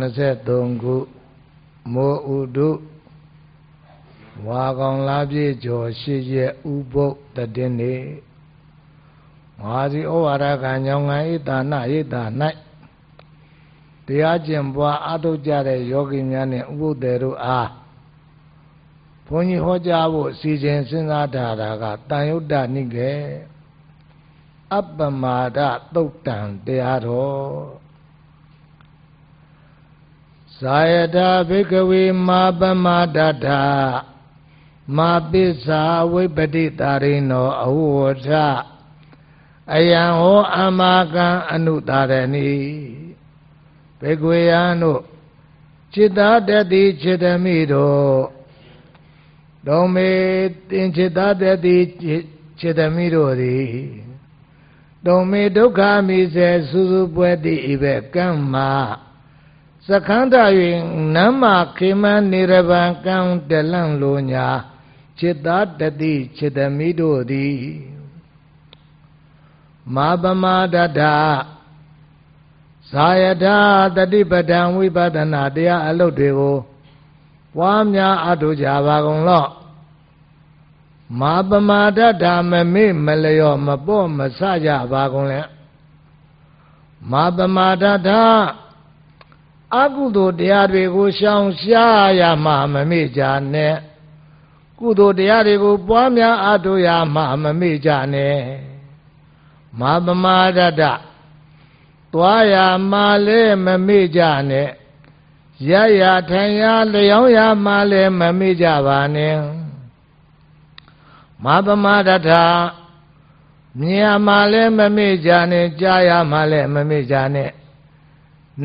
23ခုမိုးဥဒုဝါကောင်လာပြည့်ကျော်ရှိရဲ့ဥပုပ်တည်နေငါစီဩဝါဒကံညောင်းငံဣတာနဣတာ၌တရားကျင့်ပွားအထုတ်ကြတဲ့ယောဂီများနဲ့ဥပုပ်တွေတို့အားဘုန်းကြီးဟောကြားဖို့စီစဉ်စဉ်းစားထားတာကတန်ယုတ်တနိကေအပ္ပမာဒသုတ်တံတရားတော် ဇာယတာဘိကဝေမာပမဒတ္ထမာပိစာဝိပတိတာရိနောအဝဝထအယံဟောအမကံအနုတာရဏီဘေကွေယံတို့จิตာတတိจิตမိတို့ဒုံမေတင်จิตာတတိจิตမိတို့သည်ဒုံမေဒုက္ခမိစေစုစုပွဲတိဤပဲကံမှာ စခန္ဓာ၍နမ္မာခေမနိရဗံကံတလန့်လိုညာจิตာတတိจิตမိတို့သည်မာပမာဒတ္ထဇာယတာတတိပဒံဝိပဒနာတရားအလုပ်တွေကိုပွားများအထုကြပါကုန်လော့မာပမာဒတ္ထမမေ့မလျော့မပေါ့မဆကြပါကုန်လေမာပမာဒတ္ထ အကုသိုလ်တရားတွေကိုရှောင်ရှားရမှမမေ့ကြနဲ့ကုသိုလ်တရားတွေကိုပွားများအားထုတ်ရမှမမေ့ကြနဲ့မပမာဒတသွားရမှလည်းမမေ့ကြနဲ့ရရထိုင်ရလျောင်းရမှလည်းမမေ့ကြပါနဲ့မပမာဒတမြင်ရမှလည်းမမေ့ကြနဲ့ကြားရမှလည်းမမေ့ကြနဲ့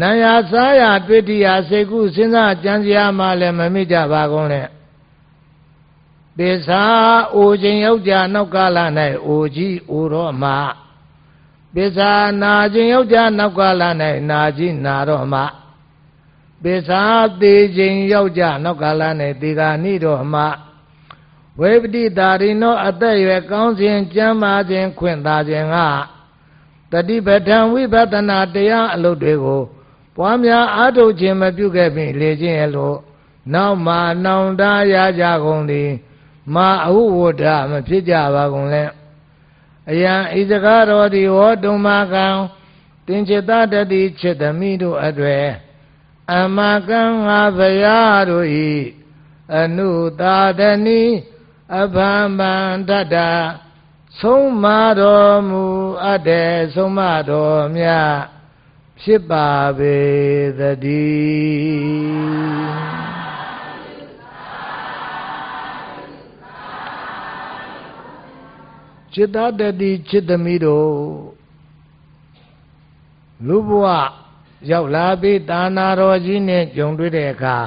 နာယစားရတွေ့တရားစိတ်ကုစဉ်းစားကြံစည်ရမှလည်းမမေ့ကြပါကုန်နဲ့ပိစာအိုခြင်းယောက်ျားနောက်ကလာ၌အိုကြီးအိုတော့မှပိစာနာခြင်းယောက်ျားနောက်ကလာ၌နာကြီးနာတော့မှပိစာသေးခြင်းယောက်ျားနောက်ကလာ၌သေကာနိတော့မှဝေပတိတာရိနောအသက်ရွယ်ကောင်းခြင်းကျမ်းမာခြင်းခွင့်သာခြင်းကတတိပဋ္ဌံဝိပဿနာတရားအလုပ်တွေကို ပွားများအားထုတ်ခြင်းမပြုခဲ့ပြီလေခြင်းရလို့နောက်မှနောင်တရကြကုန်သည်မာအဟုဝဒမဖြစ်ကြပါကုန်လဲအယံဤစကားတော်ဒီဟောတုံမကံတင်จิตတတိจิตမိတို့အတွေ့အမကံငါဘယာတို့ဤအနုတာဒနီအဘံဗန္တတဆုံးမတော်မူအပ်တဲ့ဆုံးမတော်မြတ် ဖြစ်ပါပေသတည်းจิตတတိจิตသမီးတို့လူဘဝရောက်လာပြီးတာနာတော်ကြီးနဲ့ကြုံတွေ့တဲ့အခါ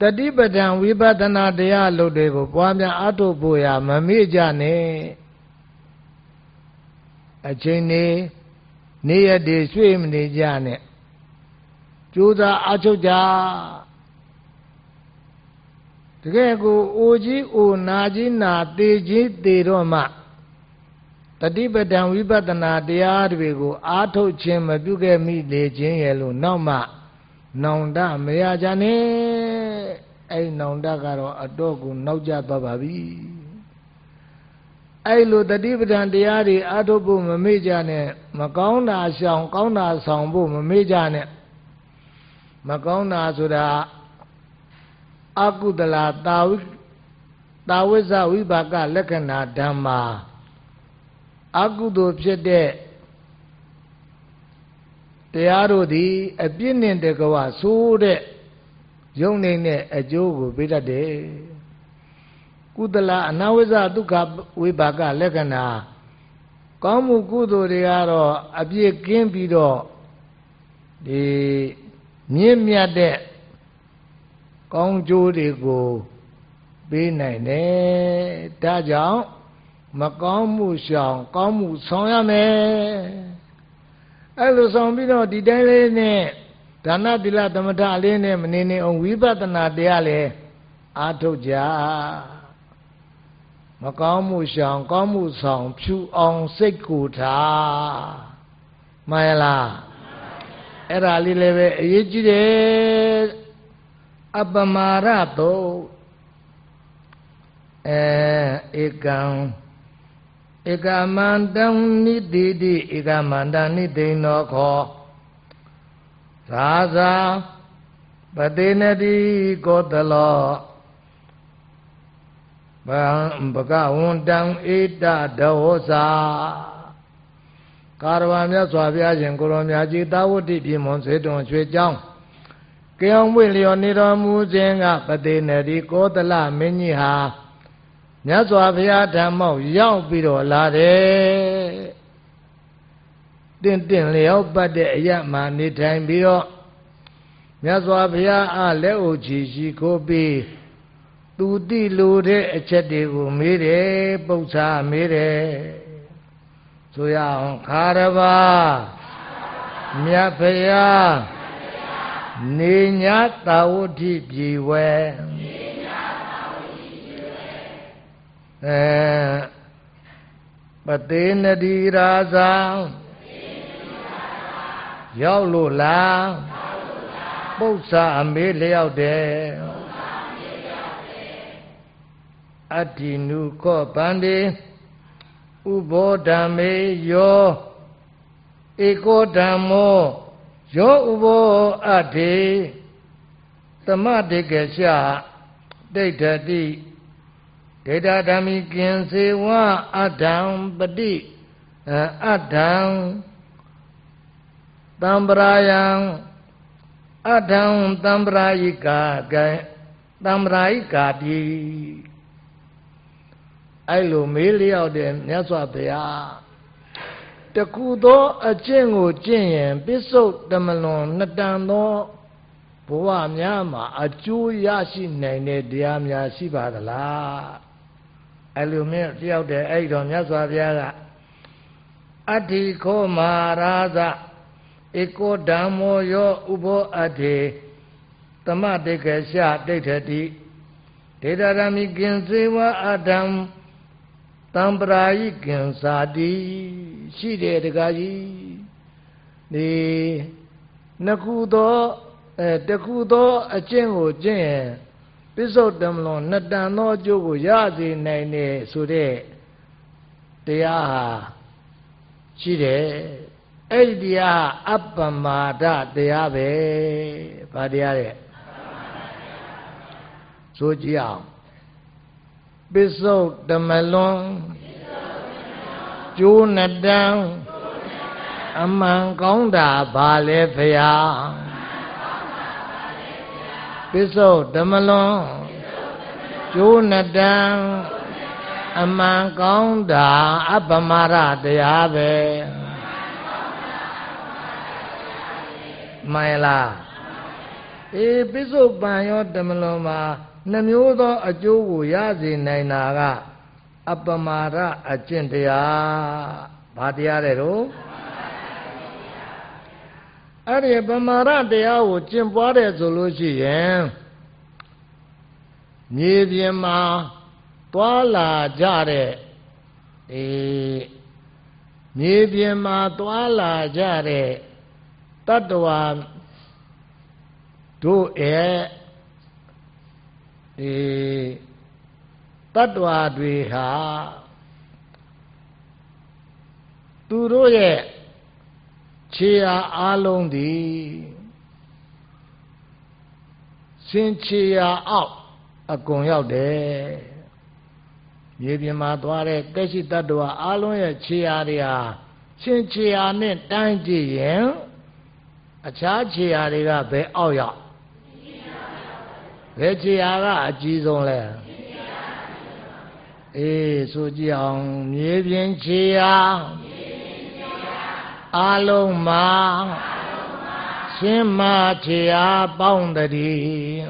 တတိပဒံဝိပဿနာတရားလုပ်တွေကိုပွားများအထုတ်ဖို့ရမမေ့ကြနဲ့အချိန်နေ နေ့ရက်တွေရွှေ့မနေကြနဲ့ကြိုးစားအထုတ်ကြတကယ်ကိုအိုကြီးအိုနာကြီးနာသေကြီးသေတော့မှတတိပဒံဝိပဿနာတရားတွေကိုအားထုတ်ခြင်းမပြုခဲ့မိလေခြင်းရဲ့လို့နောက်မှနောင်တမရကြနဲ့အဲ့နောင်တကတော့အတော့ကိုနောက်ကျသွားပါပြီ အဲ့လိုတတိပဒံတရားတွေအားထုတ်ဖို့မမေ့ကြနဲ့မကောင်းတာရှောင် ကောင်းတာဆောင်ဖို့မမေ့ကြနဲ့မကောင်းတာဆိုတာအကုသလာတာဝိတာဝိဇဝိပါကလက္ခဏာဓမ္မာအကုသိုလ်ဖြစ်တဲ့တရားတို့သည်အပြစ်နဲ့တကဝဆိုးတဲ့ယုံနေတဲ့အကျိုးကိုပေးတတ်တယ် ကုသလအနာဝိဇဒုက္ခဝိပါကလက္ခဏာကောင်းမှုကုသိုလ်တွေကတော့အပြစ်ကင်းပြီးတော့ဒီမြင့်မြတ်တဲ့ကောင်းကျိုးတွေကိုပေးနိုင်တယ်ဒါကြောင့်မကောင်းမှုရှောင် ကောင်းမှုဆောင်ရမယ်အဲ့လိုဆောင်ပြီးတော့ဒီတိုင်းလေးနဲ့ဒါနတိလသမထလေးနဲ့မနေနေအောင်ဝိပဿနာတရားလေအားထုတ်ကြ မကောင်းမှုရှောင်ကောင်းမှုဆောင်ဖြူအောင်စိတ်ကိုထားမှန်လားအဲ့ဒါလေးလည်းပဲအရေးကြီးတယ်အပမာရတုအဲဧကံဧကမန္တံနိတိတိဧကမန္တနိသိဏောခောသာသာပတိနတိကောတလော ဗံဘဂဝန္တံဧတဒေဝစာကာရဝမြတ်စွာဘုရားရှင်ကိုရောမြတ်ကြီးသာဝတိပြည်မွန်ဆွေတွန်ရွှေကျောင်းကြောင်ဝိလျော်နေတော်မူခြင်းကပတိနတိကောတလမင်းကြီးဟာမြတ်စွာဘုရားဓမ္မောက်ရောက်ပြီးတော့လာတယ်တင့်တင့်လျောက်ပတ်တဲ့အရမှနေထိုင်ပြီးတော့မြတ်စွာဘုရားအားလက်အုပ်ချီရှိခိုးပြီး သူတိလိုတဲ့အချက်တွေကိုမေးတယ်ပု္ပ္ပာမေးတယ်ဆိုရအောင်ခါရပါမြတ်ဖရာနေညာတာဝတိပြေဝဲနေညာတာဝတိပြေဝဲအဲပတိနတိရာဇာရောက်လို့လားပု္ပ္ပာအမေးလျောက်တယ် အတ္တိနုခောဗန္တိဥဘောဓမ္မေယောဧကောဓမ္မောယောဥဘောအတ္တိသမတေကရှဒိဋ္ဌတိဒေတာဓမ္မိကင်စေဝအတ္တံပတိအတ္တံတံပရာယံအတ္တံတံပရာယိကာကံတံပရာယိကာတိ အဲ့လိုမေးလျောက်တဲ့မြတ်စွာဘုရားတခုသောအကျင့်ကိုကျင့်ရင်ပစ္စုတ်တမလွန်နှစ်တန်သောဘဝများမှာအကျိုးရရှိနိုင်တဲ့တရားများရှိပါသလားအဲ့လိုမျိုးလျောက်တဲ့အဲ့တော့မြတ်စွာဘုရားကအတ္တိခောမာရာဇဧကောဓမ္မောယောဥဘောအတ္တိသမတေကရှဒိဋ္ဌတိဒေတာရမိကင်စေဝအတ္တံ တံပရာယိကံစာတိရှိတယ်တကားကြီးဒီနှစ်ခုသောအဲတခုသောအကျင့်ကိုကျင့်ရင်ပစ္စုတ်တမလွန်နှစ်တန်သောအကျိုးကိုရစေနိုင်တယ်ဆိုတဲ့တရားဟာရှိတယ်အဲ့ဒီတရားအပ္ပမာဒတရားပဲဗာတရားတဲ့ဆိုကြည့်အောင် ပစ္စုတ်တမလွန်ကျိုးနတံအမှန်ကောင်းတာဘာလဲဖရာပစ္စုတ်တမလွန်ကျိုးနတံအမှန်ကောင်းတာအပမရတရားပဲမှန်လားအေးပစ္စုပန်ရောတမလွန်မှာ နှမျိုးသောအကျိုးကိုရစေနိုင်တာကအပမာဒအကျင့်တရားဘာတရားတဲ့တော့အဲ့ဒီပမာဒတရားကိုကျင့်ပွားတယ်ဆိုလို့ရှိရင်မြေပြင်မှာသွားလာကြတဲ့ဒီမြေပြင်မှာသွားလာကြတဲ့တတ္တဝါတို့ရဲ့ ဒီတတ္တဝါတွေဟာသူတို့ရဲ့ခြေအားအလုံးသည်စင်ခြေအားအောက်အကုန်ရောက်တယ်မြေပြင်မှာသွားတဲ့တက်ရှိတတ္တဝါအလုံးရဲ့ခြေအားတွေဟာစင်ခြေအားနဲ့တန်းကြည့်ရင်အခြားခြေအားတွေကဘယ်အောက်ရောက် ဘယ်ခြေအားကအကြီးဆုံးလဲအေးဆိုကြည့်အောင်မြေပြင်ခြေအားအလုံးမှာရှင်းမခြေအားပေါင်းတည်း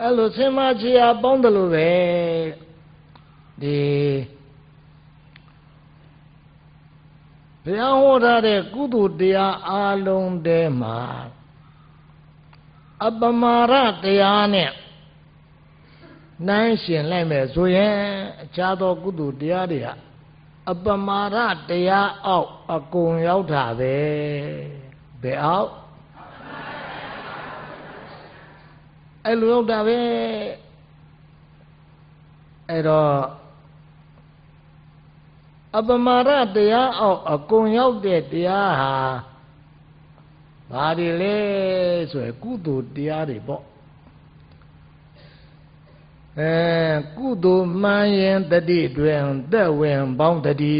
အဲ့လိုရှင်းမခြေအားပေါင်းတယ်လို့ပဲဒီဘုရားဟောထားတဲ့ကုသိုလ်တရားအလုံးတဲမှာ အပမာရတရားနဲ့နှိုင်းရှင်လိုက်မယ်ဆိုရင်အခြားသောကုသိုလ်တရားတွေဟာအပမာဒတရားအောက်အကုန်ရောက်တာပဲဘယ်အောက်အဲ့လိုရောက်တာပဲအဲ့တော့အပမာဒတရားအောက်အကုန်ရောက်တဲ့တရားဟာ ဘာတွေလဲဆိုရယ်ကုသိုလ်တရားတွေပေါ့အဲကုသိုလ်မှန်ရင်တတိတွင်သက်ဝင်ပေါင်းတတိ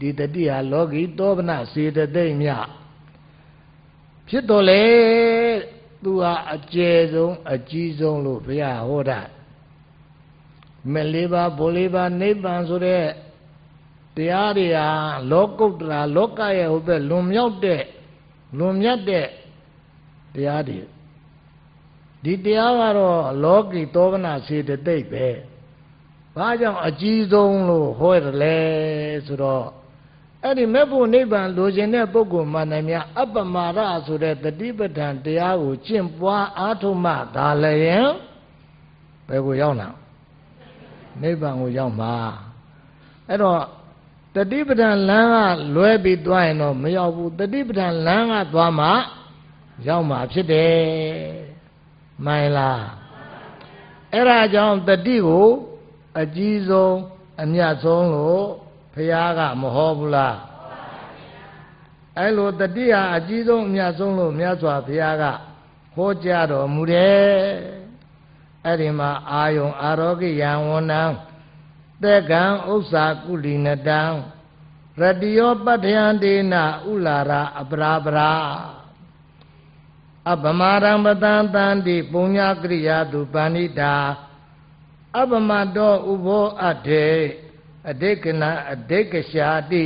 ဒီတတိဟာလောကီတောပနစေတသိမ့်မြဖြစ်တော်လေသူဟာအကျယ်ဆုံးအကြီးဆုံးလို့ဘုရားဟောတာမလေးပါဘိုလေးပါနိဗ္ဗာန်ဆိုတဲ့တရားတွေဟာလောကုတ္တရာလောကရဲ့ဟုတ်ပဲလွန်မြောက်တဲ့ လွန်မြတ်တဲ့တရားတွေဒီတရားကတော့လောကီသောဗနာစေတသိက်ပဲဘာကြောင့်အကြီးဆုံးလို့ဟောရလဲဆိုတော့အဲ့ဒီမဲ့ဖို့နိဗ္ဗာန်လိုချင်တဲ့ပုဂ္ဂိုလ်မှန်တယ်များအပ္ပမာဒဆိုတဲ့တတိပဋ္ဌာန်တရားကိုကျင့်ပွားအားထုတ်မှဒါလည်းရင်ဘယ်ကိုရောက်နာနိဗ္ဗာန်ကိုရောက်မှာအဲ့တော့ တတိပဋ္ဌာန်လမ်းကလွဲပြီးသွားရင်တော့မရောက်ဘူးတတိပဋ္ဌာန်လမ်းကသွားမှရောက်မှာဖြစ်တယ်မှန်လားအဲ့ဒါကြောင့်တတိကိုအကြီးဆုံးအမြတ်ဆုံးလို့ဘုရားကမဟောဘူးလားအဲ့လိုတတိဟာအကြီးဆုံးအမြတ်ဆုံးလို့မြတ်စွာဘုရားကဟောကြားတော်မူတယ်အဲ့ဒီမှာအာယုံအာရောဂိယံဝဏံသ က်ကံဥစ္စာကုလိနတံရတိယောပတ္ထယံဒေနဥလာရာအပရာပရာအပမရံပတံတန္တိပုညကရိယာတုပဏိတာအပမတောဥဘောအထေအဒိကနာအဒိကရှာတိ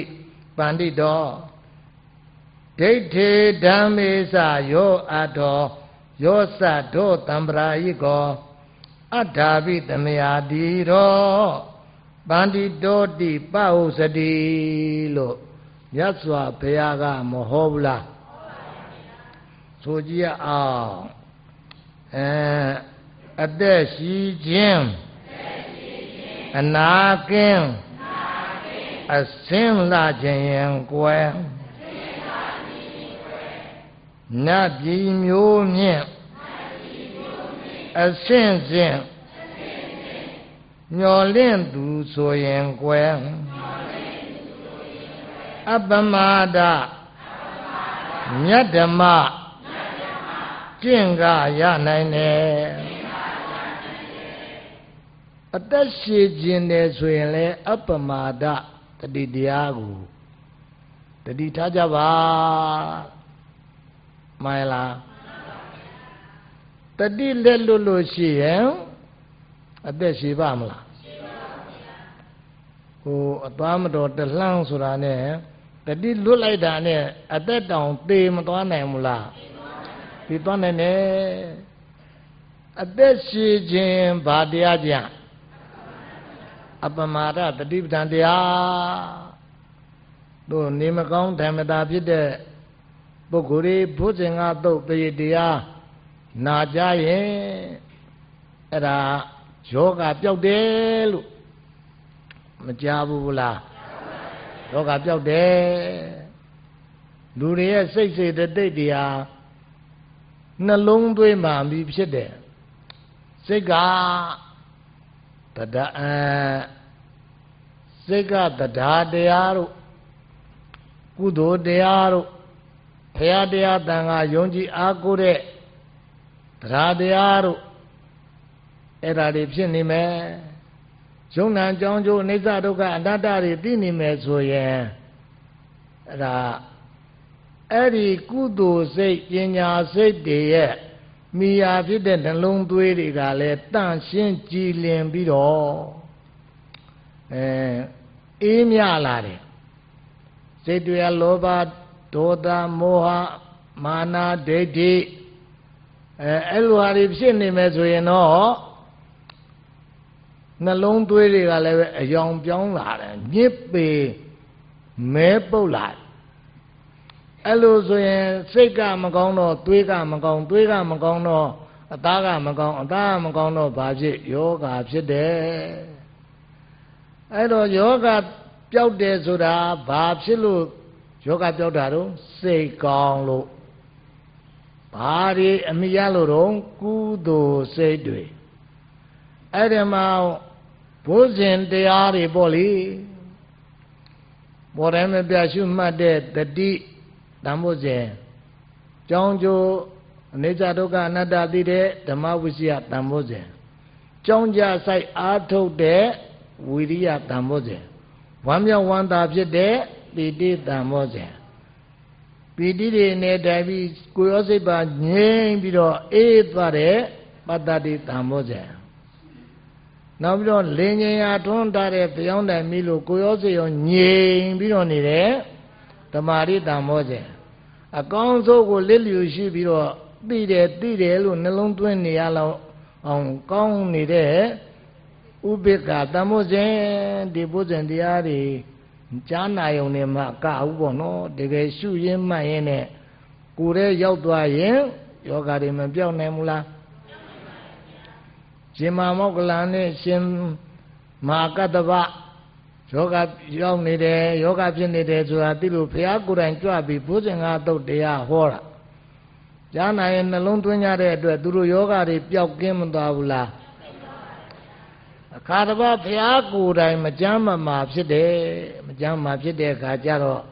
ပန္တိတောဒိဋ္ဌေဓမ္မေသယောအတောယောသတောတံပရာယိကောအထာဘိတမယာတိရော ပန္တိတောတိပဟုစတိလို့မြတ်စွာဘုရားကမဟောဘူးလားဆိုကြည့်အောင်အဲအသက်ရှိခြင်းအနာကင်းအစင်းလာခြင်းရင်ကွယ်နတ်ပြည်မျိုးမြင့်အစင်းစင်း မျော်လင့်သူဆိုရင်ကွယ်အပမာဒမြတ်ဓမ္မကျင့်ကရနိုင်တယ်အသက်ရှိခြင်းတယ်ဆိုရင်လေအပမာဒတတိတရားကိုတတိထားကြပါမှန်လားတတိလက်လွတ်လို့ရှိရင်အသက်ရှိပါမလား ဟိုအသွားမတော်တလှမ်းဆိုတာနဲ့တတိလွတ်လိုက်တာနဲ့အသက်တောင်သေမသွားနိုင်ဘူးလားသေသွားနိုင်တယ်အသက်ရှိခြင်းဘာတရားကြအပမာဒတတိပဒံတရားတို့နေမကောင်းဓမ္မတာဖြစ်တဲ့ပုဂ္ဂိုလ်တွေဘုဇင်္ဂသုတ်တရေတရားနာကြရင်အဲ့ဒါယောဂပျောက်တယ်လို့ မကြားဘူးလားယောဂပျောက်တယ်လူတွေရဲ့စိတ်စိတ်တိတ်တွေဟာနှလုံးသွေးမှပြီးဖြစ်တယ်စိတ်ကတဒအစိတ်ကတရားတရားတို့ကုသိုလ်တရားတို့ဘုရားတရားတန်ခါယုံကြည်အားကိုးတဲ့တရားတရားတို့အဲ့ဒါတွေဖြစ်နေမယ် ယုံနာကြောင်းကျိုးအိဋ္ဌဒုက္ခအတ္တတွေသိနေမယ်ဆိုရင်အဲ့ဒါအဲ့ဒီကုသိုလ်စိတ်ပညာစိတ်တွေရဲ့မိယာဖြစ်တဲ့နှလုံးသွေးတွေကလည်းတန့်ရှင်းကြည်လင်ပြီးတော့အဲအေးမြလာတယ်စိတ်တွေကလောဘဒေါသမောဟမာနဒိဋ္ဌိအဲအဲ့လိုဟာတွေဖြစ်နေမယ်ဆိုရင်တော့ နှလုံးသွေးတွေကလည်းပဲအယောင်ပြောင်းလာတယ်ညစ်ပေမဲပုတ်လာအဲ့လိုဆိုရင်စိတ်ကမကောင်းတော့သွေးကမကောင်းသွေးကမကောင်းတော့အသားကမကောင်းအသားကမကောင်းတော့ဘာဖြစ်ယောဂါဖြစ်တယ်အဲ့တော့ယောဂပပျောက်တယ်ဆိုတာဘာဖြစ်လို့ယောဂပျောက်တာတော့စိတ်ကောင်းလို့ဘာတွေအမိရလို့တော့ကုသိုလ်စိတ်တွေ အဲ့ဒီမှာဘုဇင်တရားတွေပေါ့လေပေါ်တိုင်းမပြရှုမှတ်တဲ့တတိတန်ဖို့စဉ်ကြောင်းကျိုးအနိစ္စဒုက္ခအနတ္တသိတဲ့ဓမ္မဝိစီယတန်ဖို့စဉ်ကြောင်းကြဆိုင်အားထုတ်တဲ့ဝိရိယတန်ဖို့စဉ်ဝမ်းမြောက်ဝမ်းသာဖြစ်တဲ့ပိဋိတန်ဖို့စဉ်ပီတိတွေနဲ့တိုင်ပြီးကိုရောစိတ်ပါငြိမ့်ပြီးတော့အေးသွားတဲ့ပတ္တတိတံဘောဇဉ် နောက်ပြီးတော့လင်းငင်ရာထွန်းထားတဲ့ပြောင်းတိုင်မိလို့ကိုရောစိတ်ရောငြိမ့်ပြီးတော့နေတဲ့ဓမ္မာရိတံဘောဇဉ်အကောင်းဆုံးကိုလစ်လျူရှိပြီးတော့သိတယ်သိတယ်လို့နှလုံးသွင်းနေရလောက်အောင်ကောင်းနေတဲ့ဥပိ္ပကတံဘောဇဉ်ဒီဘောဇဉ်တရားတွေကြားနာယုံနဲ့မှကဘူးပေါ့နော်တကယ်ရှုရင်းမှတ်ရင်းနဲ့ကိုယ်ရဲ့ရောက်သွားရင်ယောဂတွေမပြောင်းနိုင်ဘူးလား ရှင်မာမောက္ကလန်နဲ့ရှင်မာကတ္တဗယောဂရောက်နေတယ်ယောဂဖြစ်နေတယ်ဆိုတာသိလို့ဘုရားကိုယ်တိုင်ကြွပြီးဘုဇင်္ဂသုတ်တရားဟောတာကြားနာရင်နှလုံးသွင်းကြတဲ့အတွက်သူတို့ယောဂတွေပျောက်ကင်းမသွားဘူးလားအခါတစ်ပါးဘုရားကိုယ်တိုင်မကြမ်းမမာဖြစ်တယ်မကြမ်းမာဖြစ်တဲ့အခါကျတော့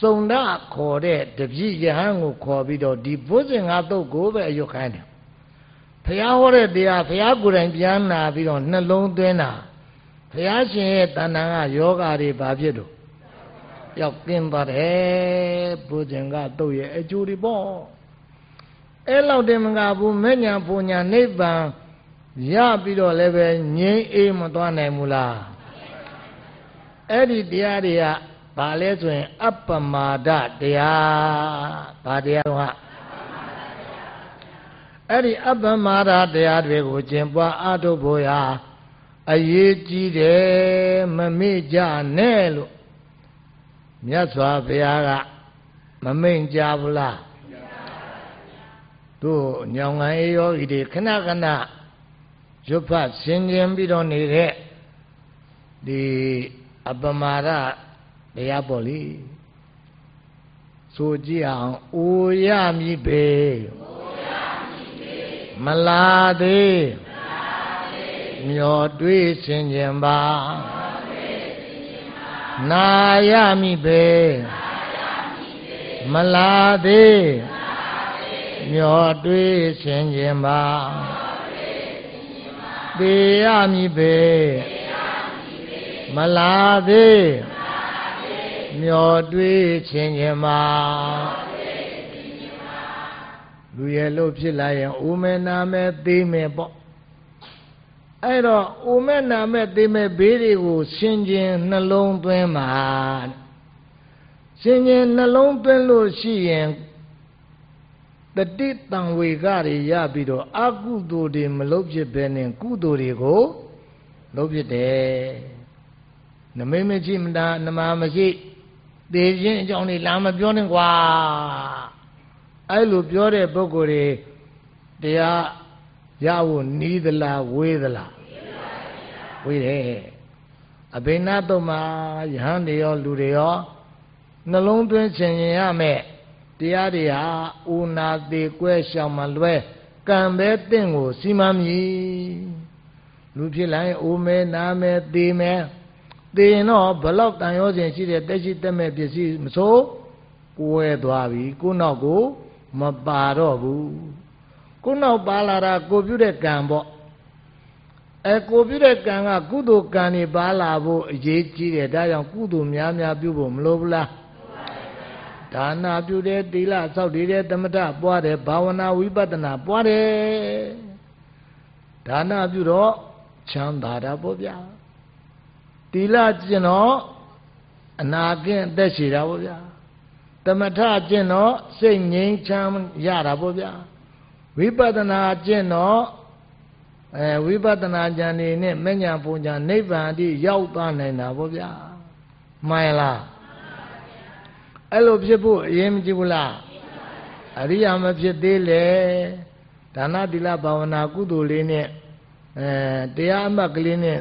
စုံဒခေါ်တဲ့တပြည့်ယဟန်ကိုခေါ်ပြီးတော့ဒီဘုဇင်ငါတုတ်ကိုပဲအယုတ်ခိုင်းတယ် ဘုရားဟောတဲ့တရားဘုရားကိုယ်တိုင်ပြန်နာပြီးတော့နှလုံးသွင်းတာဘုရားရှင်ရဲ့တဏ္ဍာကယောဂါတွေဘာဖြစ်တော့ရောက်ကင်းပါတယ်ဘုဇင်ကတုတ်ရဲ့အကျိုးတွေပေါ့အဲ့လောက်တင်မကဘူးမဲ့ညာပူညာနိဗ္ဗာန်ရပြီးတော့လည်းပဲငြိမ်းအေးမသွားနိုင်ဘူးလားအဲ့ဒီတရားတွေကဘာလဲဆိုရင် အပ္ပမာဒတရားဘာတရားတော့ဟာ အဲ့ဒီအပ္ပမာဒတရားတွေကိုကျင့်ပွားအားထုတ်ဖို့ရာအရေးကြီးတယ်မမေ့ကြနဲ့လို့မြတ်စွာဘုရားကမမိန်ကြဘူးလားတို့ညောင်ငံအေယောဂီတွေခဏခဏရွတ်ဖတ်ဆင်ခြင်ပြီးတော့နေတဲ့ဒီအပမာဒတရားပေါ့လေဆိုကြည့်အောင်အိုရမည်ပေ မလာသေးမျောတွေးဆင်ခြင်ပါနာရမည်ပေမလာသေးမျောတွေးဆင်ခြင်ပါပေရမည်ပေမလာသေးမျောတွေးခြင်းခြင်းမှာ လူရဲ့လို့ဖြစ်လာရင်အိုမဲနာမဲသေးမဲပေါ့အဲ့တော့အိုမဲနာမဲသေးမဲဘေးတွေကိုဆင်ခြင်နှလုံးသွင်းပါဆင်ခြင်နှလုံးသွင်းလို့ရှိရင်တတိတံဝေကတွေရပြီးတော့အကုသိုလ်တွေမလုပ်ဖြစ်ဘဲနဲ့ကုသိုလ်တွေကိုလုပ်ဖြစ်တယ်နမိတ်မရှိမတာနမမရှိသေခြင်းအကြောင်းတွေလာမပြောနဲ့ကွာ အဲ့လိုပြောတဲ့ပုဂ္ဂိုလ်တွေတရားရဖို့နီးသလားဝေးသလားဝေးတယ်အဘိနာတုံမှာယဟန်တွေရောလူတွေရောနှလုံးသွင်းခြင်းရင်ရမယ်တရားတွေဟာဦးနာသေးကွဲရှောင်မလွဲကံပဲတင့်ကိုစီမံမည်လူဖြစ်လိုက်ဦးမဲနာမဲသေးမဲသေရင်တော့ဘလောက်တန်ရောစဉ်ရှိတဲ့တက်ရှိတက်မဲ့ပစ္စည်းမစိုးကွဲသွားပြီကိုနောက်ကို မပါတော့ဘူးကိုနောက်ပါလာတာကိုပြုတဲ့ကံပေါ့အဲကိုပြုတဲ့ကံကကုသိုလ်ကံနေပါလာဖို့အရေးကြီးတယ်ဒါကြောင့်ကုသိုလ်များများပြုဖို့မလိုဘူးလားဒါနာပြုတယ်သီလစောင့်တည်တယ်သမထပွားတယ်ဘာဝနာဝိပဿနာပွားတယ်ဒါနာပြုတော့ချမ်းသာတာပေါ့ဗျာသီလကျင့်တော့အနာကင်းအသက်ရှည်တာပေါ့ဗျာ သမထကျင့်တော့စိတ်ငြိမ်းချမ်းရတာပေါ့ဗျာဝိပဿနာကျင့်တော့အဲဝိပဿနာဉာဏ်နေနဲ့မဉ္ဇဏ်ပုံဉာဏ်နိဗ္ဗာန်အထိရောက်သွားနိုင်တာပေါ့ဗျာမှန်လားအဲ့လိုဖြစ်ဖို့အရင်မကြည့်ဘူးလားအရိယာမဖြစ်သေးလေဒါနသီလဘာဝနာကုသိုလ်လေးနဲ့အဲတရားအမှတ်ကလေးနဲ့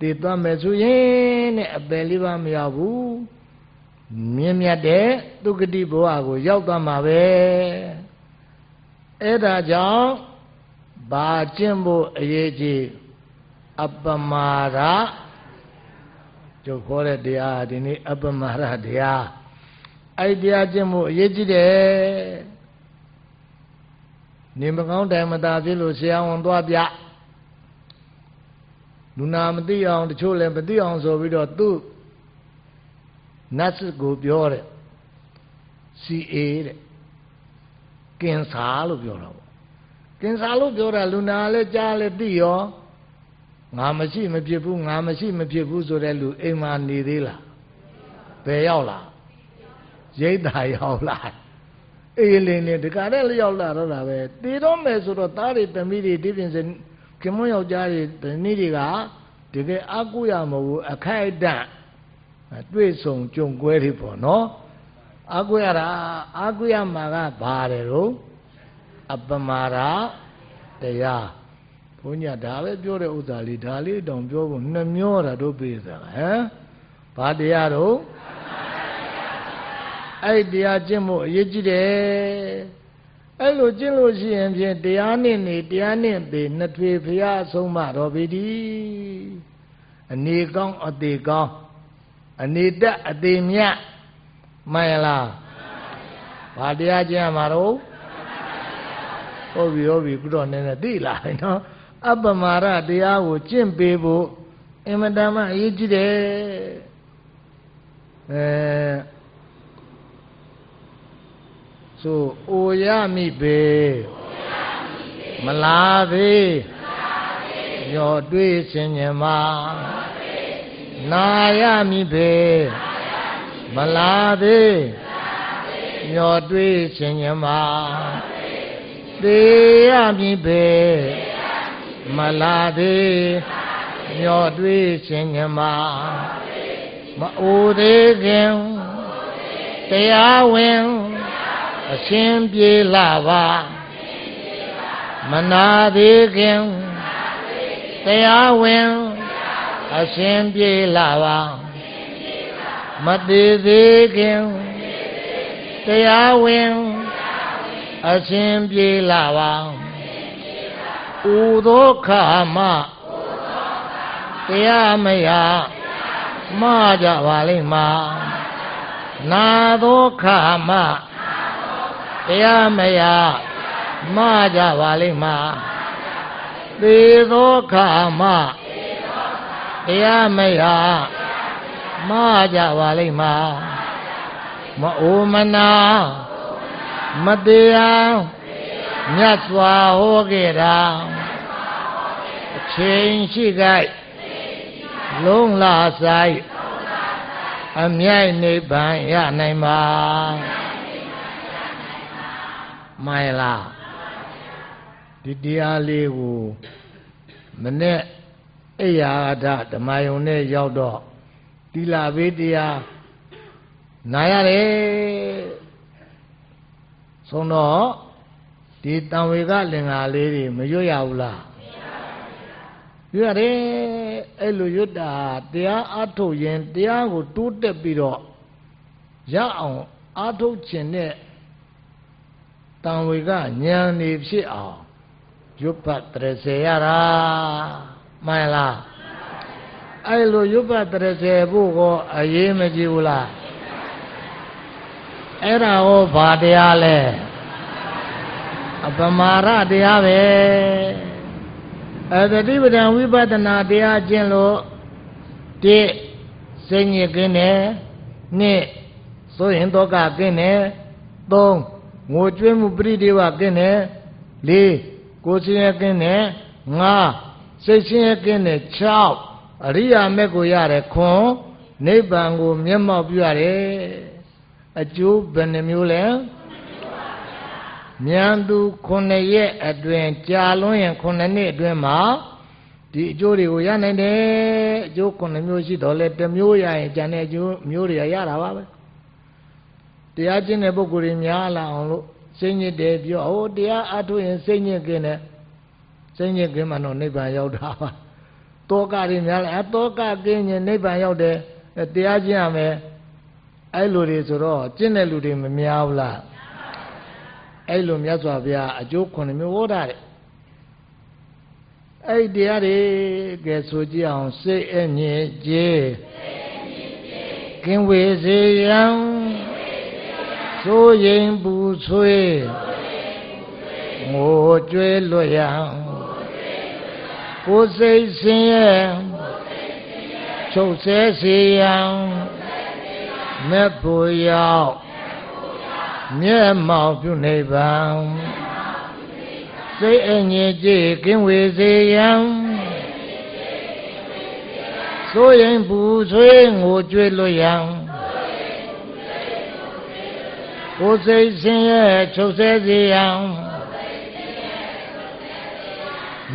တည်သွားမယ်ဆိုရင်တဲ့အပယ်လေးပါမရောက်ဘူး မြင့်မြတ်တဲ့ဒုက္ကတိဘဝကိုရောက်သွားမှာပဲအဲ့ဒါကြောင့်ဘာကျင့်ဖို့အရေးကြီးအပမာဒကျုပ်ခေါ်တဲ့တရားဒီနေ့အပမာဒတရားအဲ့တရားကျင့်ဖို့အရေးကြီးတယ်နေမကောင်းတိုင်မသာဖြစ်လို့ဆရာဝန်သွားပြလူနာမသိအောင်တချို့လည်းမသိအောင်ဆိုပြီးတော့သူ့ နတ်ကိုပြောတဲ့ CA တဲ့ကင်ဆာလို့ပြောတာပေါ့ကင်ဆာလို့ပြောတာလူနာလည်းကြားလည်းသိရောငါမရှိမဖြစ်ဘူးငါမရှိမဖြစ်ဘူးဆိုတဲ့လူအိမ်မှာနေသေးလားဘယ်ရောက်လာရိတ်တာရောက်လာအေးလင်းလင်းတခါတည်းလျောက်လာတော့တာပဲတည်တော့မယ်ဆိုတော့သားတွေတမီးတွေဒီပြင်စခင်မွန်းယောက်ျားတွေဒီနေ့တွေကတကယ်အကူရမဟုတ်ဘူးအခိုက်အတန့် တွေ့ဆုံကြုံကွဲတွေပေါ့နော်အကူရတာအကူရမှာကဘာတယ်လို့အပမာဒတရားဘုန်းကြီးဒါပဲပြောတဲ့ဥစ္စာလေးဒါလေးတောင်ပြောဖို့နှမျောတာတို့ပြေးစားဟမ်ဘာတရားတော့အဲ့တရားကျင့်ဖို့အရေးကြီးတယ်အဲ့လိုကျင့်လို့ရှိရင်ဖြင့်တရားနဲ့နေတရားနဲ့ပေနှစ်ထွေဖရာအဆုံးမတော်ပြီဒီအနေကောင်းအသေးကောင်း အနေတက်အသေးမြတ်မှန်လားဘာတရားကျင့်ရမှာတော့ဟုတ်ပြီဟုတ်ပြီခုတော့နည်းနည်းသိလာပြီနော်အပမာရတရားကိုကျင့်ပေးဖို့အင်မတန်မှအရေးကြီးတယ်အဲဆိုအိုရမိပေမလားပေညောတွေးစင်ញမှာ နာရမိပေမလားပေညောတွေးစင်ញမှာသေရမိပေမလာသေးညောတွေးခြင်းညမမအိုသေးခင်တရားဝင်အရှင်ပြေလာပါမနာသေးခင်တရားဝင် အရှင်ပြေလာပါမသေးသေးခင်တရားဝင်အရှင်ပြေလာပါဥသောခမတရားမယမကြပါလိမ့်မှာနာသောခမတရားမယမကြပါလိမ့်မှာသေသောခမ တရားမယမကြပါလိမ့်မှာမအိုမနာမတရားမြတ်စွာဟောခဲ့တာအချိန်ရှိခိုက်လုံးလာဆိုင်အမြိုက်နိဗ္ဗာန်ရနိုင်ပါမိုင်လားဒီတရားလေးကိုမနဲ့ အိယာဒဓမ္မယုံနဲ့ရောက်တော့တိလာဘေးတရားနာရတယ်ဆုံးတော့ဒီတံဝေကလင်္ကာလေးတွေမရွတ်ရဘူးလားရွတ်ရတယ်အဲ့လိုရွတ်တာတရားအထုတ်ရင်တရားကိုတိုးတက်ပြီးတော့ရအောင်အထုတ်ခြင်းနဲ့တံဝေကဉာဏ်နေဖြစ်အောင်ရွတ်ပတ်တရစေရတာ မှန်လားအဲ့လိုရွတ်ပတ်တရစေဖို့ကောအရေးမကြီးဘူးလားအဲ့ဒါဟောဘာတရားလဲအပမာရတရားပဲအတတိပဒံဝိပဿနာတရားကျင့်လို့တိစိတ်ညစ်ကင်းတယ်နှစ်ဆိုရင်တော့ကကင်းတယ်သုံးငိုကြွေးမှုပရိဒေဝကင်းတယ်လေးကိုယ်စင်းရကင်းတယ်ငါး စိတ်စင်းရကင်းတယ်6အရိယာမက်ကိုရတယ်ခွန်နိဗ္ဗာန်ကို မျက်မှောက်ပြုရတယ်အကျိုးဘယ်နှမျိုးလဲမြန်သူ9ရက်အတွင်းကြာလွန်းရင်9နှစ်အတွင်းမှာဒီအကျိုးတွေကိုရနိုင်တယ်အကျိုး9မျိုးရှိတော့လေတစ်မျိုးရရင်ကျန်တဲ့အကျိုးမျိုးတွေရတာပါပဲတရားကျင့်တဲ့ပုဂ္ဂိုလ်တွေများလာအောင်လို့စိတ်ညစ်တယ်ပြောဟိုတရားအထုရင်စိတ်ညစ်ကင်းတယ် စိတ်ညစ်ကင်းမှတော့နိဗ္ဗာန်ရောက်တာပါတောကတွေများလဲအတောကကင်းရင်နိဗ္ဗာန်ရောက်တယ်တရားကျင့်ရမယ်အဲ့လိုတွေဆိုတော့ကျင့်တဲ့လူတွေမများဘူးလားအဲ့လိုမြတ်စွာဘုရားအကျိုးခုနှစ်မျိုးဟောတာတဲ့အဲ့တရားတွေကဲဆိုကြည့်အောင်စိတ်အငြိကြေကင်းဝေစေရန်ဆိုရင်ပူဆွေးငိုကြွေးလွတ်ရန် ကိုယ်စိတ်ဆင်းရဲချုပ်ဆဲစေရန်မဲ့ဖို့ရောက်မျက်မှောက်ပြုနိဗ္ဗာန်စိတ်အငြိကြည်ကင်းဝေစေရန်ဆိုရင်ပူဆွေးငိုကြွေးလွတ်ရန်ကိုယ်စိတ်ဆင်းရဲချုပ်ဆဲစေရန်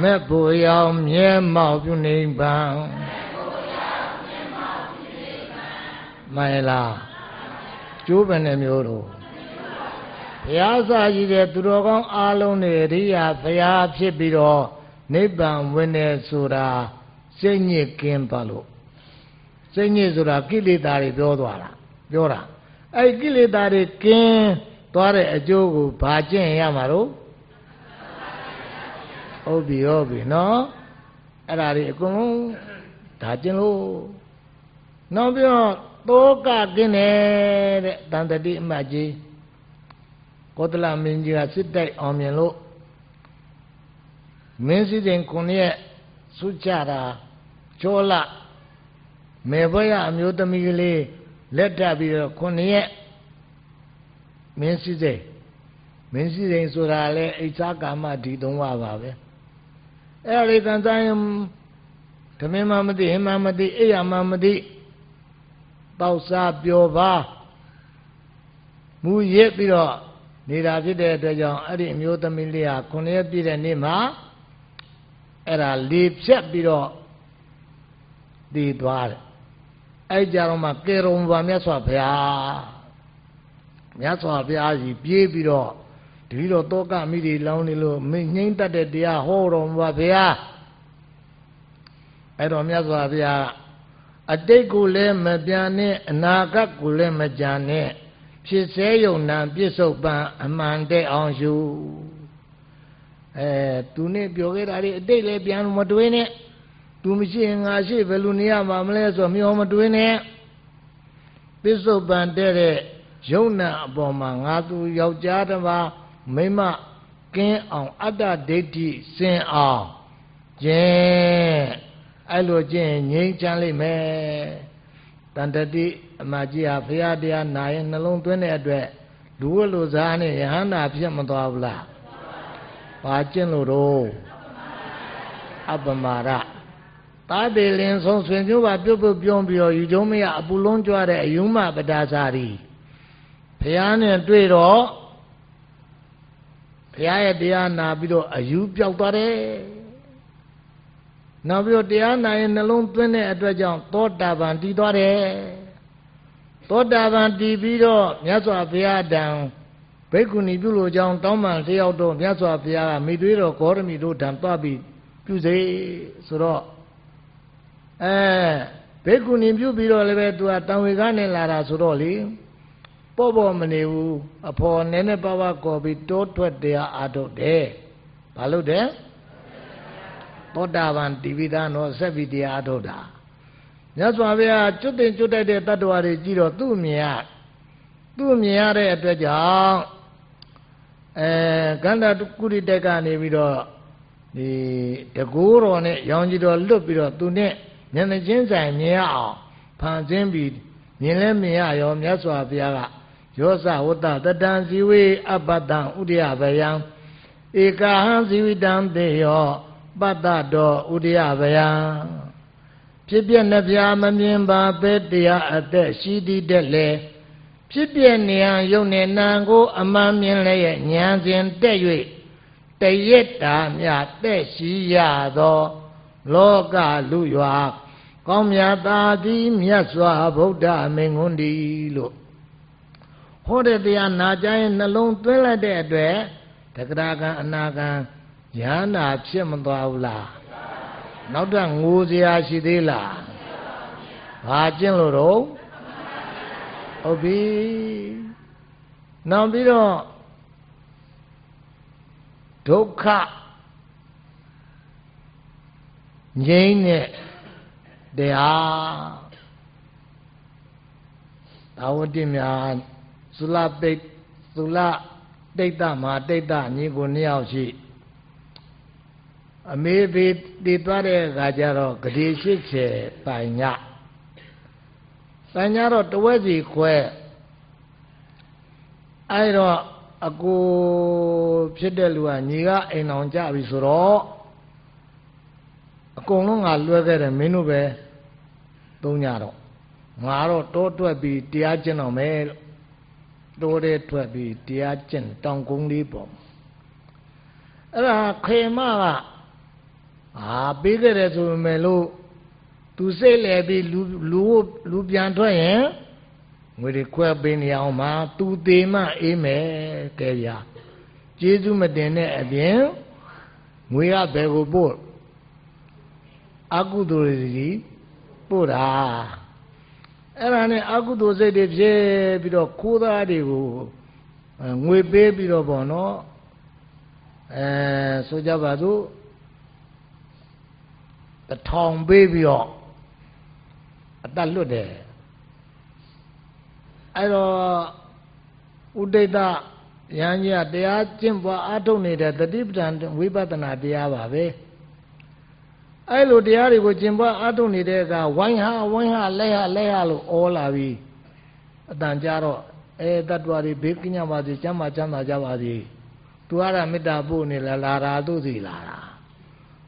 မဲ့ဖို့ရောက်မျက်မှောက်ပြုနိဗ္ဗာန်မှန်လားကျိုးပဲနဲ့မျိုးတို့ဘုရားစာကြည့်တဲ့သူတော်ကောင်းအားလုံးတွေအရိယာဘုရားဖြစ်ပြီးတော့နိဗ္ဗာန်ဝင်တယ်ဆိုတာစိတ်ညစ်ကင်းပါလို့စိတ်ညစ်ဆိုတာကိလေသာတွေပြောသွားတာပြောတာအဲ့ကိလေသာတွေကင်းသွားတဲ့အကျိုးကိုဘာကျင့်ရမှာတော့ ဟုတ်ပြီဟုတ်ပြီနော်အဲ့ဒါတွေအကုန်လုံးဒါကျင့်လို့နောက်ပြီးတော့တောကကင်းတယ်တဲ့တန်တတိအမတ်ကြီးကောသလမင်းကြီးကစစ်တိုက်အောင်မြင်လို့မင်းစည်းစိမ်ခုနှစ်စုကြတာကျောလမေဘရအမျိုးသမီးကလေးလက်ထပ်ပြီးတော့ခုနှစ်ရက်မင်းစည်းစိမ်မင်းစည်းစိမ်ဆိုတာလေအိဋ္ဌာကာမဒီသုံးပါပါပဲ အဲ့ဒီတန်ဆိုင်ဓမင်းမမသိဟင်မမသိအိယာမမသိတောက်စားပျော်ပါမူရစ်ပြီးတော့နေတာဖြစ်တဲ့အတွက်ကြောင့်အဲ့ဒီအမျိုးသမီးလေးဟာခုနှစ်ရက်ပြည့်တဲ့နေ့မှာအဲ့ဒါလေဖြတ်ပြီးတော့တည်သွားတယ်အဲ့ကြတော့မှကေရုံဘာမြတ်စွာဘုရားမြတ်စွာဘုရားကြီးပြေးပြီးတော့ တတိတော့တောကမိတွေလောင်းနေလို့မင်းငိမ့်တတ်တဲ့တရားဟောတော်မူပါဘုရားအဲ့တော့မြတ်စွာဘုရားအတိတ်ကိုလည်းမပြန်နဲ့အနာဂတ်ကိုလည်းမကြံနဲ့ဖြစ်စေယုံနာပြစ္ဆုတ်ပံအမှန်တဲ့အောင်ယူအဲသူနဲ့ပြောခဲ့တာတွေအတိတ်လည်းပြန်မတွေးနဲ့သူမရှိရင်ငါရှိဘယ်လိုနေရမှာမလဲဆိုမျောမတွေးနဲ့ပြစ္ဆုတ်ပံတဲ့တဲ့ယုံနာအပေါ်မှာငါသူယောက်ျားတစ်ပါး မိမကင်းအောင်အတ္တဒိဋ္ဌိစင်အောင်ကျင့်အဲ့လိုကျင့်ငြိမ်းချမ်းလိမ့်မယ်တန်တတိအမကြီးဟာဘုရားတရားနာရင်နှလုံးသွင်းတဲ့အတွက်လူဝလူစားနဲ့ယဟန္တာဖြစ်မသွားဘူးလားဘာကျင့်လို့တော့အပမာရတာတေလင်ဆုံးဆွေမျိုးပါပြုတ်ပြုတ်ပြုံးပြီးတော့ယူကျုံးမရအပူလုံးကြွတဲ့အယုံမပဒါစာရီဘုရားနဲ့တွေ့တော့ ဘုရားရဲ့တရားနာပြီးတော့အယူပြောက်သွားတယ်နောက်ပြီးတော့တရားနာရင်နှလုံးသွင်းတဲ့အတွက်ကြောင့်သောတာပန်တည်သွားတယ်သောတာပန်တည်ပြီးတော့မြတ်စွာဘုရားတံဘိက္ခုနီပြုလို့ကြောင်းတောင်းပန်လျှောက်တော့မြတ်စွာဘုရားကမိသွေးတော်ဂေါရမီတို့တံသွားပြီးပြုစေဆိုတော့အဲဘိက္ခုနီပြုပြီးတော့လည်းပဲသူကတံဝေကနေလာတာဆိုတော့လေ ပေါ့ပေါ့မနေဘူးအဖော်နည်းနည်းပါးပါးကော်ပြီးတိုးထွက်တရားအားထုတ်တယ်ဘာလို့တဲ့သောတာပန်တိပိသနောဆက်ပြီးတရားအားထုတ်တာမြတ်စွာဘုရားကျွတ်တင်ကျွတ်တိုက်တဲ့တ attva တွေကြည့်တော့သူ့မြင်ရသူ့မြင်ရတဲ့အတွက်ကြောင့်အဲကန္တာကုရိတက်ကနေပြီးတော့ဒီတကိုးတော်နဲ့ရောင်ကြီးတော်လွတ်ပြီးတော့သူနဲ့မျက်နှာချင်းဆိုင်မြင်ရအောင်ဖန်ဆင်းပြီးမြင်လဲမြင်ရရောမြတ်စွာဘုရားက ယောဇဝတ္တတတံဇီဝေအပတ္တံဥဒယဗယံဧကဟံဇီဝိတံတေယောပတ္တတော်ဥဒယဗယံဖြစ်ပြနှပြမမြင်ပါပဲတရားအသက်ရှိတည်တဲ့လေဖြစ်ပြနေဟံယုံနေနံကို အမှန်မြင်လည်းရဲ့ဉာဏ်စဉ်တက်၍တရက်တာမြတဲ့ရှိရသော လောကလူရွာကောင်းမြတ်သာသည်မြတ်စွာဘုရားမင်္ဂွန်းဒီလို့ ဟောတဲ့တရားနာကြရင်နှလုံးသွင်းလိုက်တဲ့အတွက်တက္ကရာကံအနာကံဉာဏ်နာဖြစ်မသွားဘူးလားနောက်ထပ်ငိုစရာရှိသေးလားဘာကျင့်လို့တော့ဟုတ်ပြီနောက်ပြီးတော့ဒုက္ခငြိမ်းတဲ့တရားသာဝတိများ သုလပိတ်သုလတိတ်တမှာတိတ်တညီကိုနှစ်ယောက်ရှိအမေဘေးတည်သွားတဲ့အခါကျတော့ဂတိ80ပိုင်ညပိုင်ညတော့တဝက်စီခွဲအဲ့တော့အကိုဖြစ်တဲ့လူကညီကအိမ်အောင်ကြပြီဆိုတော့အကုန်လုံးငါလွှဲခဲ့တယ်မင်းတို့ပဲသုံးကြတော့ငါတော့တောတွက်ပြီးတရားကျင့်တော့မယ်လို့ တိုးတဲ့ထွက်ပြီးတရားကျင့်တောင်ကုန်းလေးပေါ့အဲ့ဒါခေမကအာပေးခဲ့တယ်ဆိုပေမဲ့လို့သူစိတ်လဲပြီးလူလူလူပြန်ထွက်ရင်ငွေတွေခွဲပေးနေအောင်မှာသူသေးမှအေးမယ်ကဲဗျာကျေးဇူးမတင်တဲ့အပြင်ငွေကဘယ်ကိုပို့အကုသိုလ်တွေပို့တာ အဲ့ဒါနဲ့အကုသိုလ်စိတ်တွေဖြစ်ပြီးတော့ခိုးသားတွေကိုငွေပေးပြီးတော့ပေါ့နော်အဲဆိုကြပါစို့တထောင်ပေးပြီးတော့အတတ်လွတ်တယ်အဲ့တော့ဥဒိတရဟန်းကြီးကတရားကျင့်ပွားအားထုတ်နေတဲ့တတိပဒံဝိပဿနာတရားပါပဲ အဲ့လိုတရားတွေကိုကျင့်ပွားအားထုတ်နေတဲ့အခါဝိုင်းဟာဝိုင်းဟာလဲဟာလဲဟာလို့ဩလာပြီးအတန်ကြတော့အဲတတ္တဝါတွေဘေးကင်းကြပါစေကျမ်းမာချမ်းသာကြပါစေသူအားရမေတ္တာပို့နေလာလာတာသူစီလာတာ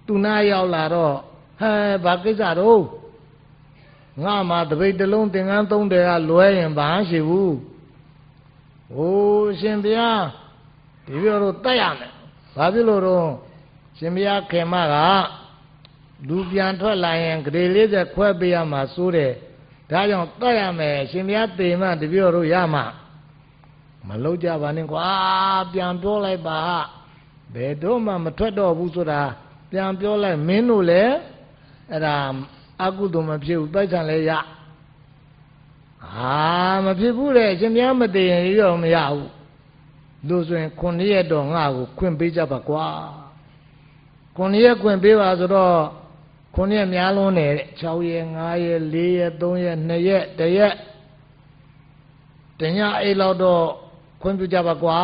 သူနာရောက်လာတော့ဟဲဘာကိစ္စတော့ငါမှတပိတ်တလုံးသင်္ကန်းသုံးတယ်ကလွဲရင်ဘာရှိဘူးဟိုရှင်ဘုရားဒီပြောတော့တတ်ရမယ်ဘာဖြစ်လို့တော့ရှင်ဘုရားခင်မက လူပြန်ထွက်လာရင်ဂရေ40ခွဲပေးရမှာစိုးတယ်ဒါကြောင့်တတ်ရမယ်ရှင်ဘုရားတေမှတပြောတော့ရမှာမလုံးကြပါနဲ့ကွာပြန်ပြောလိုက်ပါဘယ်တော့မှမထွက်တော့ဘူးဆိုတာပြန်ပြောလိုက်မင်းတို့လည်းအဲ့ဒါအကုသိုလ်မဖြစ်ဘူးပိုက်ဆံလည်းရဟာမဖြစ်ဘူးလေအရှင်မြတ်မတည်ရင်ရောမရဘူးလို့ဆိုရင်ခုနှစ်ရက်တော့ငါ့ကိုခွင့်ပေးကြပါကွာခုနှစ်ရက်ခွင့်ပေးပါဆိုတော့ ခုနှစ်ရက်များလုံးတယ်6ရက်5ရက်4ရက်3ရက်2ရက်1ရက်တညအိတ်လောက်တော့ခွင့်ပြုကြပါကွာ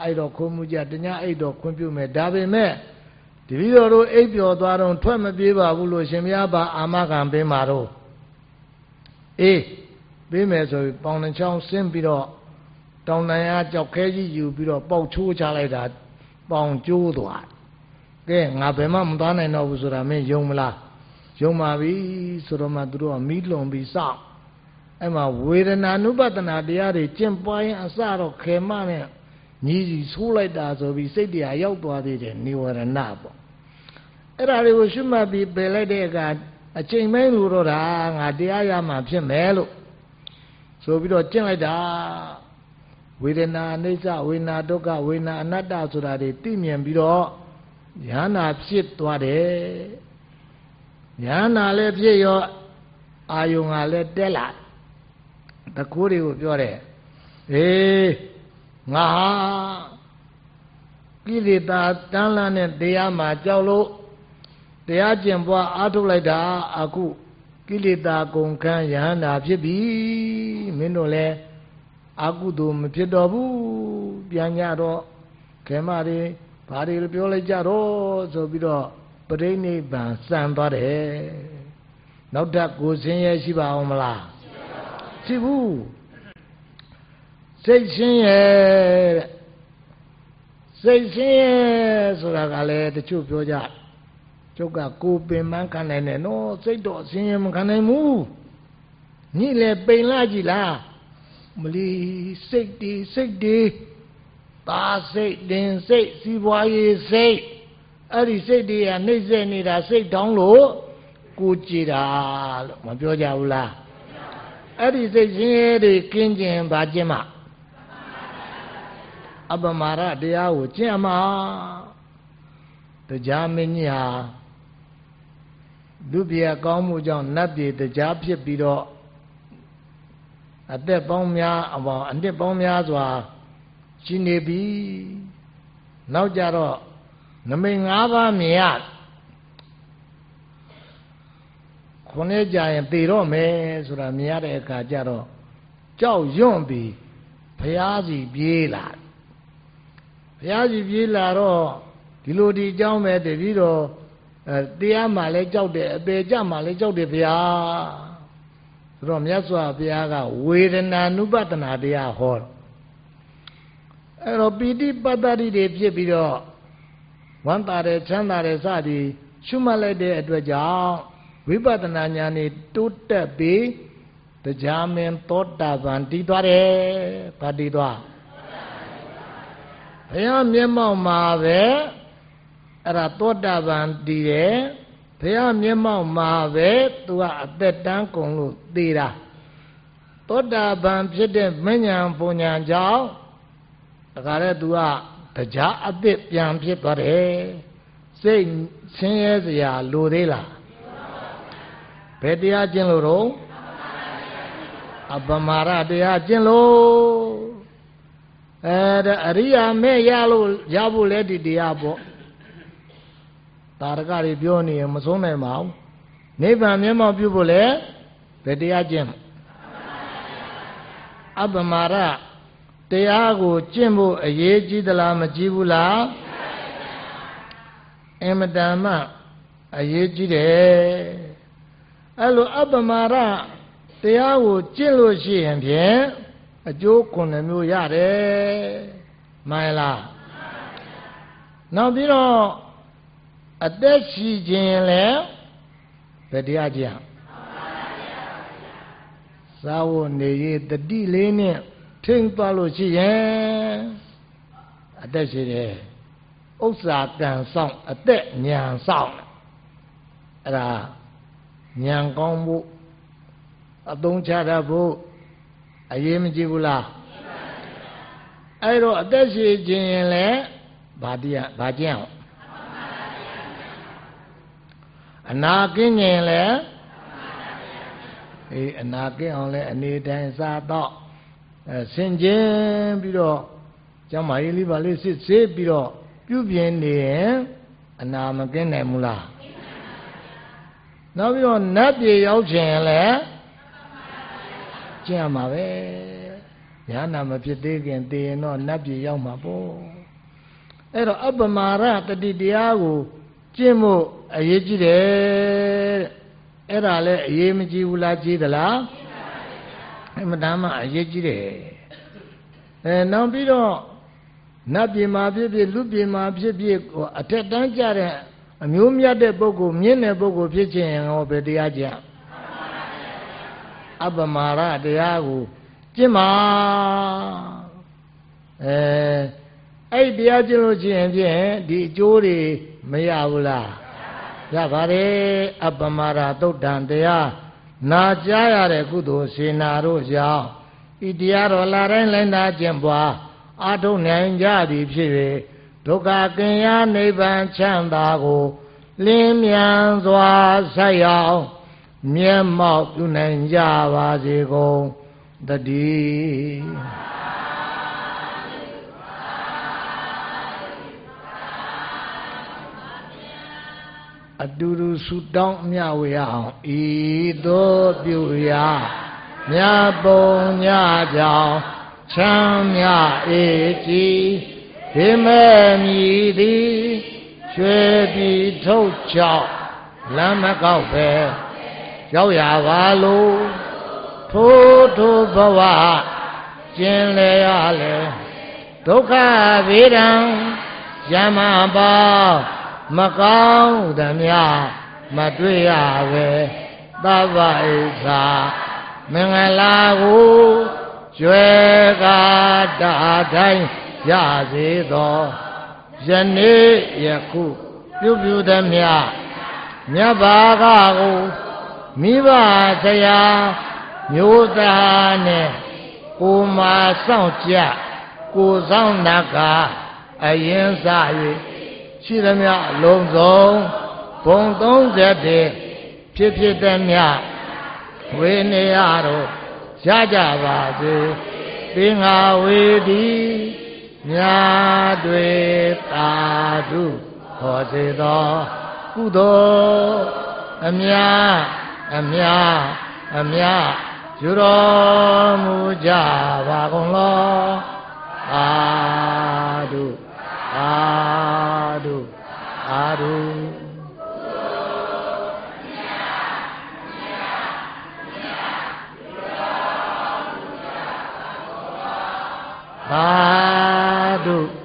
အဲ့တော့ခွင့်မှုကြတညအိတ်တော့ခွင့်ပြုမယ်ဒါပေမဲ့တပည့်တော်တို့အိပ်ပျော်သွားတော့ထွက်မပြေးပါဘူးလို့ရှင်မရပါအာမခံပေးမှာတော့အေးပေးမယ်ဆိုပြီးပေါင်နှချောင်းဆင်းပြီးတော့တောင်တန်ရကြောက်ခဲကြီးယူပြီးတော့ပေါက်ချိုးချလိုက်တာပေါင်ကျိုးသွားကဲငါဘယ်မှမသွားနိုင်တော့ဘူးဆိုတာမင်းယုံမလား ယုံပါပြီဆိုတော့မှသူတို့ကမိလွန်ပြီးစောင့်အဲ့မှာဝေဒနာနုပဒနာတရားတွေကျင့်ပွားရင်အစတော့ခေမနဲ့ညီစီဆိုးလိုက်တာဆိုပြီးစိတ်တရားရောက်သွားသေးတယ်និဝရဏပေါ့အဲ့ဒါတွေကိုရှုမှတ်ပြီးပယ်လိုက်တဲ့အခါအချိန်မဲလို့တော့ဒါငါတရားရမှဖြစ်မယ်လို့ဆိုပြီးတော့ကျင့်လိုက်တာဝေဒနာအိဋ္ဌဝေဒနာဒုက္ခဝေဒနာအနတ္တဆိုတာတွေသိမြင်ပြီးတော့ဉာဏ်နာဖြစ်သွားတယ် ဉာဏ်နာလည်းဖြစ်ရောအာယုံကလည်းတက်လာတကူတွေကိုပြောတယ်အေးငါဟာကိလေသာတန်းလန်းတဲ့တရားမှာကြောက်လို့တရားကျင့်ပွားအားထုတ်လိုက်တာအခုကိလေသာကုန်ခန်းယဟန္တာဖြစ်ပြီမင်းတို့လည်းအကုသိုလ်မဖြစ်တော့ဘူးပြန်ကြတော့ခေမတွေဘာတွေပြောလိုက်ကြတော့ဆိုပြီးတော့ပ ရိနိဗ္ဗာန်စံသွားတယ်နောက်ထပ်ကိုစင်းရဲရှိပါအောင်မလားရှိဘူးစိတ်ရှင်းရဲ့စိတ်ရှင်းရဲ့ဆိုတာကလည်းတချို့ပြောကြကျုပ်ကကိုပင်မခံနိုင်တယ်နော်စိတ်တော့ဆင်းရဲမခံနိုင်ဘူးညိလေပိန်လာကြည်လားမလီစိတ်တီစိတ်တီပါစိတ်တင်စိတ်စီးပွားရေးစိတ် အဲ့ဒီစိတ်တွေကနှိမ့်ဆက်နေတာစိတ်တောင်းလို့ကိုကြည်တာလို့မပြောကြဘူးလားအဲ့ဒီစိတ်ရှင်းရဲတွေကင်းကျင်ပါခြင်းမအပမာရတရားကိုကျင့်မှာတရားမင်းကြီးဟာလူပြေကောင်းမှုကြောင့်နတ်ပြေတရားဖြစ်ပြီးတော့အသက်ပေါင်းများအပေါင်းအနှစ်ပေါင်းများစွာရှိနေပြီနောက်ကြတော့ နမိတ်၅ပါးမြင်ရခုနှစ်ကြာရင်သေတော့မယ်ဆိုတာမြင်ရတဲ့အခါကျတော့ကြောက်ရွံ့ပြီးဘုရားစီပြေးလာဘုရားစီပြေးလာတော့ဒီလိုဒီအကြောင်းပဲတပည့်တော်အဲတရားမှလည်းကြောက်တယ်အပေကြမှလည်းကြောက်တယ်ဘုရားဆိုတော့မြတ်စွာဘုရားကဝေဒနာနုပတနာတရားဟောအဲ့တော့ပီတိပတ္တရိတွေဖြစ်ပြီးတော့ ဝမ်းသာတယ်ချမ်းသာတယ်စသည်ရှုမှတ်လိုက်တဲ့အတွက်ကြောင့်ဝိပဿနာဉာဏ်นี่တိုးတက်ပြီးတရားမင်းသောတာပန်တည်သွားတယ်ဗာတည်သွားဘုရားမျက်မှောက်မှာပဲအဲ့ဒါသောတာပန်တည်တယ်ဘုရားမျက်မှောက်မှာပဲသူကအသက်တန်းကုန်လို့သေတာသောတာပန်ဖြစ်တဲ့မဉ္ဇဉ်ပုံညာကြောင့်ဒါကြတဲ့သူက တရားအသစ်ပြန်ဖြစ်သွားတယ်စိတ်ဆင်းရဲစရာလိုသေးလားဘယ်တရားကျင့်လို့တော့အပမာရတရားကျင့်လို့အဲဒါအရိယာမဲ့ရလို့ရဖို့လဲဒီတရားပေါ့တာရကတွေပြောနေရင်မဆုံးနိုင်ပါဘူးနိဗ္ဗာန်မျက်မှောက်ပြုဖို့လဲဘယ်တရားကျင့်အပမာရ တရားကိုကျင့်ဖို့အရေးကြီးသလားမကြီးဘူးလားအင်မတန်မှအရေးကြီးတယ်အဲ့လိုအပမာရတရားကိုကျင့်လို့ရှိရင်ဖြင့်အကျိုးခုနှစ်မျိုးရတယ်မှန်လားနောက်ပြီးတော့အသက်ရှိခြင်းလည်းဘယ်တရားကြသာဝနေရတတိလေးနဲ့ ထိမ့်သွားလို့ရှိရင်အသက်ရှိတယ်ဥစ္စာကံဆောင်အသက်ဉာဏ်ဆောင်အဲ့ဒါဉာဏ်ကောင်းဖို့အသုံးချတတ်ဖို့အရေးမကြီးဘူးလားအဲ့တော့အသက်ရှိခြင်းရင်လည်းဗာတရားဗာကျင့်အောင်အနာကင်းခြင်းလည်းအေးအနာကင်းအောင်လည်းအနေတိုင်းစားတော့ အဲဆင်ကျင်ပြီးတော့ကျမ်းမာရေးလေးပါလေးစစ်ဆေးပြီးတော့ပြုပြင်နေရင်အနာမကင်းနိုင်ဘူးလားနောက်ပြီးတော့နတ်ပြေရောက်ခြင်းလည်းကျင့်ရမှာပဲညာနာမဖြစ်သေးခင်သိရင်တော့နတ်ပြေရောက်မှာပေါ့အဲ့တော့အပမာရတတိတရားကိုကျင့်ဖို့အရေးကြီးတယ်အဲ့ဒါလည်းအရေးမကြီးဘူးလားကြီးသလား အမှန်တမ်းမှအရေးကြီးတယ်အဲနောက်ပြီးတော့နတ်ပြည်မှာဖြစ်ဖြစ်လူပြည်မှာဖြစ်ဖြစ်အထက်တန်းကြတဲ့အမျိုးမြတ်တဲ့ပုဂ္ဂိုလ်မြင့်တဲ့ပုဂ္ဂိုလ်ဖြစ်ခြင်းဟောဘယ်တရားကြအပမာရတရားကိုကျင့်ပါအဲအဲ့တရားကျင့်လို့ရှိရင်ဖြင့်ဒီအကျိုးတွေမရဘူးလားရပါတယ်အပမာရသုတ်တံတရား နာကြားရတဲ့ကုသိုလ်စေနာတို့ကြောင့်ဤတရားတော်လာတိုင်းလိုက်နာကျင့်ပွားအာထုံနိုင်ကြသည်ဖြစ်၍ဒုက္ခကင်ရနိဗ္ဗာန်ချမ်းသာကိုလင်းမြန်စွာဆက်ရောက်မျက်မှောက်ပြုနိုင်ကြပါစေကုန်တည်း အတူတူဆူတောင်းမြဝေရအောင်ဤသို့ပြုရာမြတ်ပုံညကြောင့်ချမ်းမြအေကြည်ဘေမဲ့မြည်သည်ရွှေပြည်ထုတ်ချောက်လမ်းမကောက်ပဲရောက်ရပါလို့ထိုးထိုးဘဝကျင်လေရလေဒုက္ခဗေဒံယမပါ မကောင်းသမျှမတွေ့ရပဲသဗ္ဗဣဇာမင်္ဂလာကိုကျွဲကာတာတိုင်းရစေသောယနေ့ယခုပြုပြုသမျှမြတ်ဘာကကိုမိဘဆရာမျိုးသားနဲ့ကိုမာဆောင်ကြကိုဆောင်နာကအရင်စ၍ ရှိသမျှအလုံးစုံဘုံ31ဖြစ်ဖြစ်သည်မြဝေနေရတော့ရကြပါစေသင်္ဃဝေဒီမြာတွေတာတုဟောစေသောကုသိုလ်အမြအမြအမြယူတော်မူကြပါကုန်လောအာတု အာတုအာတုသာဓုသာဓု